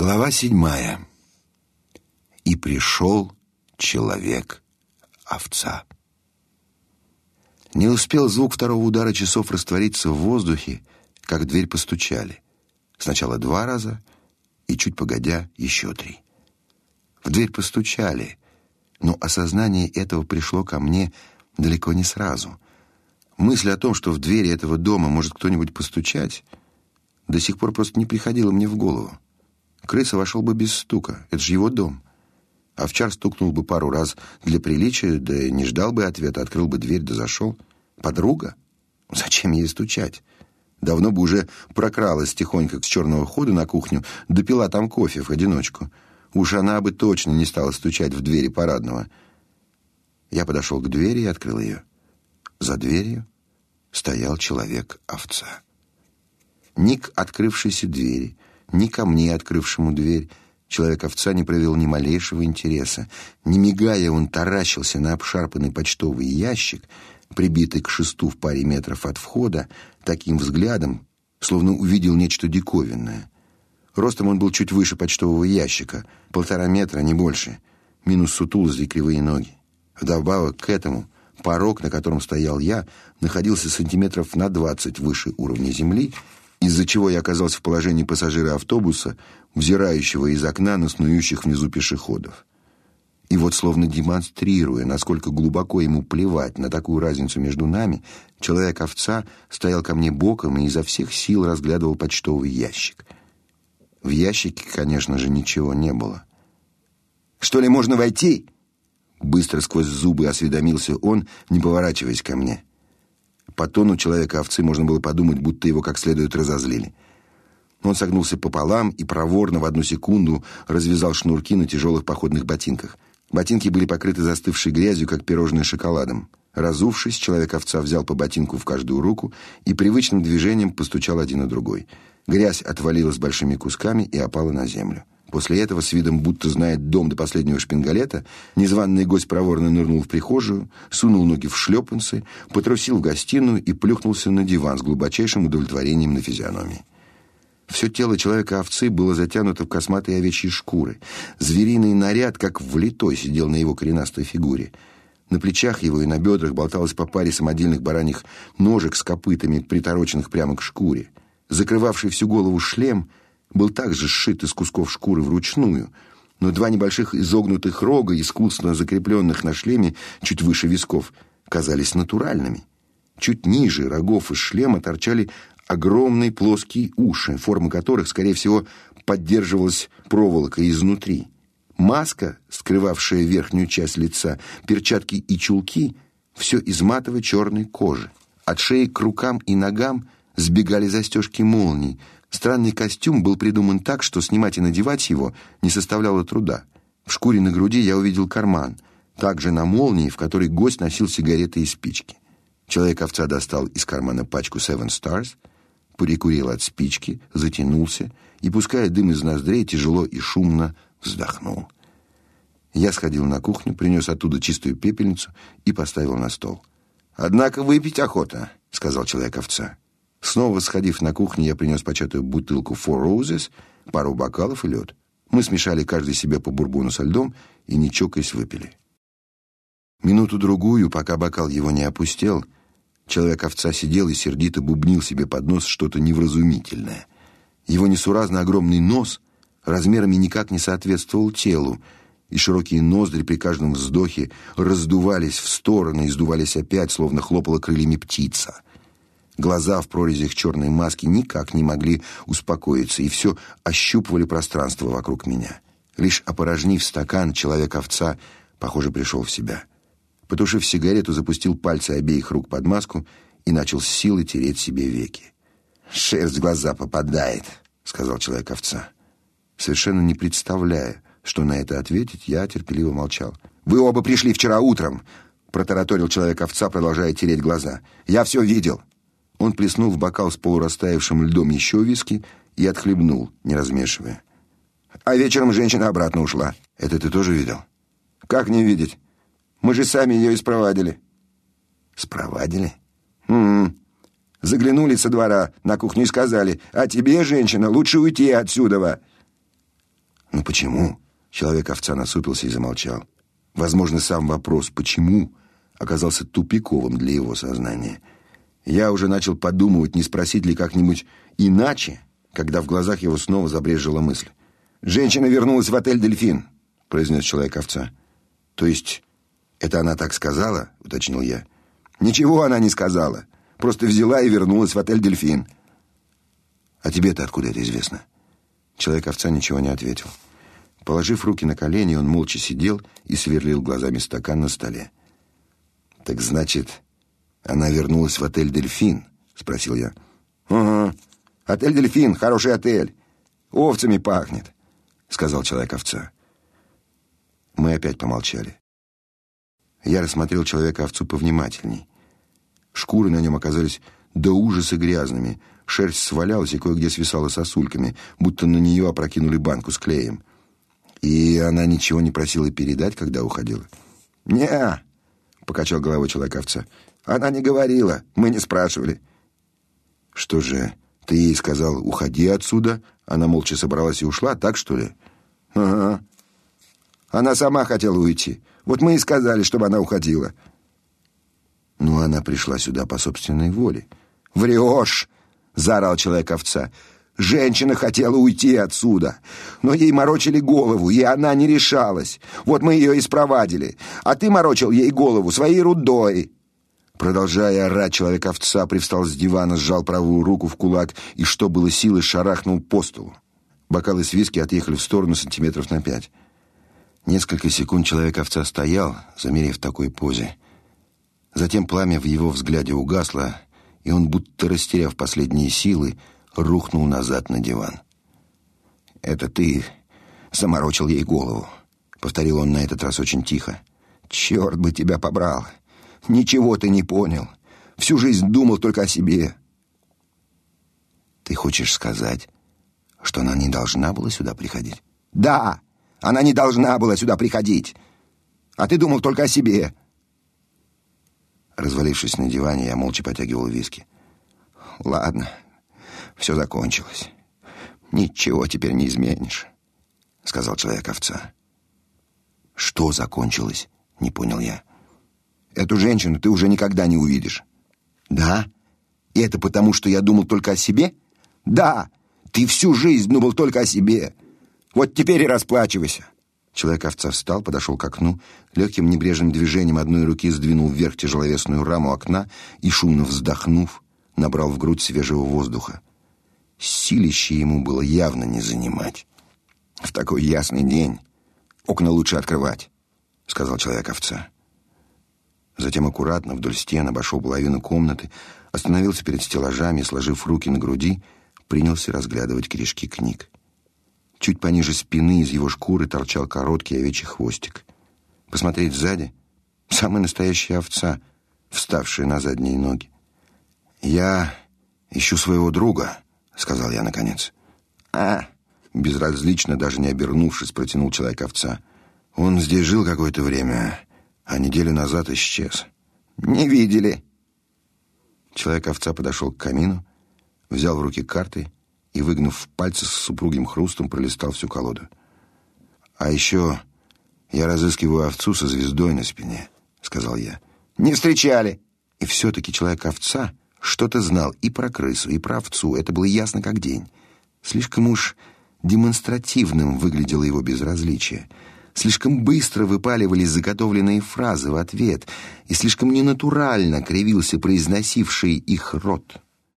Глава седьмая. И пришел человек-овца. Не успел звук второго удара часов раствориться в воздухе, как в дверь постучали. Сначала два раза, и чуть погодя еще три. В дверь постучали, но осознание этого пришло ко мне далеко не сразу. Мысль о том, что в двери этого дома может кто-нибудь постучать, до сих пор просто не приходила мне в голову. Крыса вошел бы без стука, это же его дом. Овчар стукнул бы пару раз для приличия, да не ждал бы ответа, открыл бы дверь да зашел. Подруга? Зачем ей стучать? Давно бы уже прокралась тихонько с черного хода на кухню, допила там кофе в одиночку. Уж она бы точно не стала стучать в двери парадного. Я подошел к двери и открыл ее. За дверью стоял человек-овца. Ник открывшейся двери, ни ко мне, открывшему дверь, человек-овца не проявил ни малейшего интереса. Не мигая, он таращился на обшарпанный почтовый ящик, прибитый к шесту в паре метров от входа, таким взглядом, словно увидел нечто диковинное. Ростом он был чуть выше почтового ящика, полтора метра, не больше, минус сутулость и кривые ноги. Вдобавок к этому порог, на котором стоял я, находился сантиметров на двадцать выше уровня земли, из-за чего я оказался в положении пассажира автобуса, взирающего из окна на снующих внизу пешеходов. И вот словно демонстрируя, насколько глубоко ему плевать на такую разницу между нами, человек-овца стоял ко мне боком и изо всех сил разглядывал почтовый ящик. В ящике, конечно же, ничего не было. «Что ли, можно войти?» Быстро сквозь зубы осведомился он, не поворачиваясь ко мне. По тону человека-овцы можно было подумать, будто его как следует разозлили. Он согнулся пополам и проворно в одну секунду развязал шнурки на тяжелых походных ботинках. Ботинки были покрыты застывшей грязью, как пирожное шоколадом. Разувшись, человек-овца взял по ботинку в каждую руку и привычным движением постучал один на другой. Грязь отвалилась большими кусками и опала на землю. После этого, с видом будто знает дом до последнего шпингалета, незваный гость проворно нырнул в прихожую, сунул ноги в шлепанцы, потрусил в гостиную и плюхнулся на диван с глубочайшим удовлетворением на физиономии. Все тело человека-овцы было затянуто в косматые овечьи шкуры. Звериный наряд, как влитой, сидел на его коренастой фигуре. На плечах его и на бедрах болталось по паре самодельных бараньих ножек с копытами, притороченных прямо к шкуре. Закрывавший всю голову шлем — был также сшит из кусков шкуры вручную, но два небольших изогнутых рога, искусно закрепленных на шлеме чуть выше висков, казались натуральными. Чуть ниже рогов из шлема торчали огромные плоские уши, форма которых, скорее всего, поддерживалась проволокой изнутри. Маска, скрывавшая верхнюю часть лица, перчатки и чулки — все из матовой черной кожи. От шеи к рукам и ногам сбегали застежки молний — Странный костюм был придуман так, что снимать и надевать его не составляло труда. В шкуре на груди я увидел карман, также на молнии, в которой гость носил сигареты и спички. Человек-овца достал из кармана пачку Seven Stars, прикурил от спички, затянулся и, пуская дым из ноздрей, тяжело и шумно вздохнул. Я сходил на кухню, принес оттуда чистую пепельницу и поставил на стол. «Однако выпить охота», — сказал человек-овца. Снова сходив на кухню, я принес початую бутылку Four Roses, пару бокалов и лед. Мы смешали каждый себе по бурбону со льдом и, не чокаясь, выпили. Минуту-другую, пока бокал его не опустел, человек-овца сидел и сердито бубнил себе под нос что-то невразумительное. Его несуразно огромный нос размерами никак не соответствовал телу, и широкие ноздри при каждом вздохе раздувались в стороны и сдувались опять, словно хлопала крыльями птица — Глаза в прорезях черной маски никак не могли успокоиться и все ощупывали пространство вокруг меня. Лишь опорожнив стакан, человек-овца, похоже, пришел в себя. Потушив сигарету, запустил пальцы обеих рук под маску и начал с силой тереть себе веки. «Шерсть в глаза попадает», — сказал человек-овца. Совершенно не представляя, что на это ответить, я терпеливо молчал. «Вы оба пришли вчера утром», — протараторил человек-овца, продолжая тереть глаза. «Я все видел. Он плеснул в бокал с полурастаявшим льдом еще виски и отхлебнул, не размешивая. А вечером женщина обратно ушла. Это ты тоже видел? Как не видеть? Мы же сами ее и спровадили. Спровадили? Угу. Заглянули со двора на кухню и сказали, а тебе, женщина, лучше уйти отсюда. «Ну почему?» Человек-овца насупился и замолчал. Возможно, сам вопрос «почему?» оказался тупиковым для его сознания. Я уже начал подумывать, не спросить ли как-нибудь иначе, когда в глазах его снова забрежила мысль. «Женщина вернулась в отель «Дельфин», — произнес человек-овца. «То есть это она так сказала?» — уточнил я. «Ничего она не сказала. Просто взяла и вернулась в отель «Дельфин». «А тебе-то откуда это известно?» Человек-овца ничего не ответил. Положив руки на колени, он молча сидел и сверлил глазами стакан на столе. «Так значит, она вернулась в отель «Дельфин»?» — спросил я. «Ага. Отель «Дельфин» — хороший отель. Овцами пахнет», — сказал человек-овца. Мы опять помолчали. Я рассмотрел человека-овцу повнимательней. Шкуры на нем оказались до ужаса грязными, шерсть свалялась и кое-где свисала сосульками, будто на нее опрокинули банку с клеем. И она ничего не просила передать, когда уходила. «Не-а», покачал головой человек-овца. «Она не говорила, мы не спрашивали». «Что же, ты ей сказал, уходи отсюда?» Она молча собралась и ушла, так что ли? «Ага. Она сама хотела уйти. Вот мы и сказали, чтобы она уходила». «Ну, она пришла сюда по собственной воле». «Врешь!» — заорал человек-овца. Женщина хотела уйти отсюда, но ей морочили голову, и она не решалась. Вот мы ее и спровадили, а ты морочил ей голову своей рудой». Продолжая орать, человек-овца привстал с дивана, сжал правую руку в кулак и, что было силы, шарахнул по столу. Бокалы с виски отъехали в сторону сантиметров на пять. Несколько секунд человек-овца стоял, замерев в такой позе. Затем пламя в его взгляде угасло, и он, будто растеряв последние силы, рухнул назад на диван. «Это ты заморочил ей голову», — повторил он на этот раз очень тихо. «Черт бы тебя побрал! Ничего ты не понял. Всю жизнь думал только о себе». «Ты хочешь сказать, что она не должна была сюда приходить?» «Да, она не должна была сюда приходить. А ты думал только о себе». Развалившись на диване, я молча потягивал виски. «Ладно, все закончилось. Ничего теперь не изменишь, сказал человек-овца. Что закончилось? Не понял я. Эту женщину ты уже никогда не увидишь. Да? И это потому, что я думал только о себе? Да. Ты всю жизнь думал только о себе. Вот теперь и расплачивайся. Человек-овца встал, подошел к окну, легким небрежным движением одной руки сдвинул вверх тяжеловесную раму окна и, шумно вздохнув, набрал в грудь свежего воздуха. Силище ему было явно не занимать. «В такой ясный день окна лучше открывать», — сказал человек-овца. Затем аккуратно вдоль стен обошел половину комнаты, остановился перед стеллажами сложив руки на груди, принялся разглядывать корешки книг. Чуть пониже спины из его шкуры торчал короткий овечий хвостик. Посмотреть сзади — самая настоящая овца, вставшая на задние ноги. «Я ищу своего друга», сказал я наконец. А, безразлично, даже не обернувшись, протянул человек-овца. Он здесь жил какое-то время, а неделю назад исчез. Не видели. Человек-овца подошел к камину, взял в руки карты и, выгнув пальцы с супругим хрустом, пролистал всю колоду. А еще я разыскиваю овцу со звездой на спине, сказал я. Не встречали. И все-таки человек-овца что-то знал и про крысу, и про овцу, это было ясно как день. Слишком уж демонстративным выглядело его безразличие. Слишком быстро выпаливались заготовленные фразы в ответ, и слишком ненатурально кривился произносивший их рот.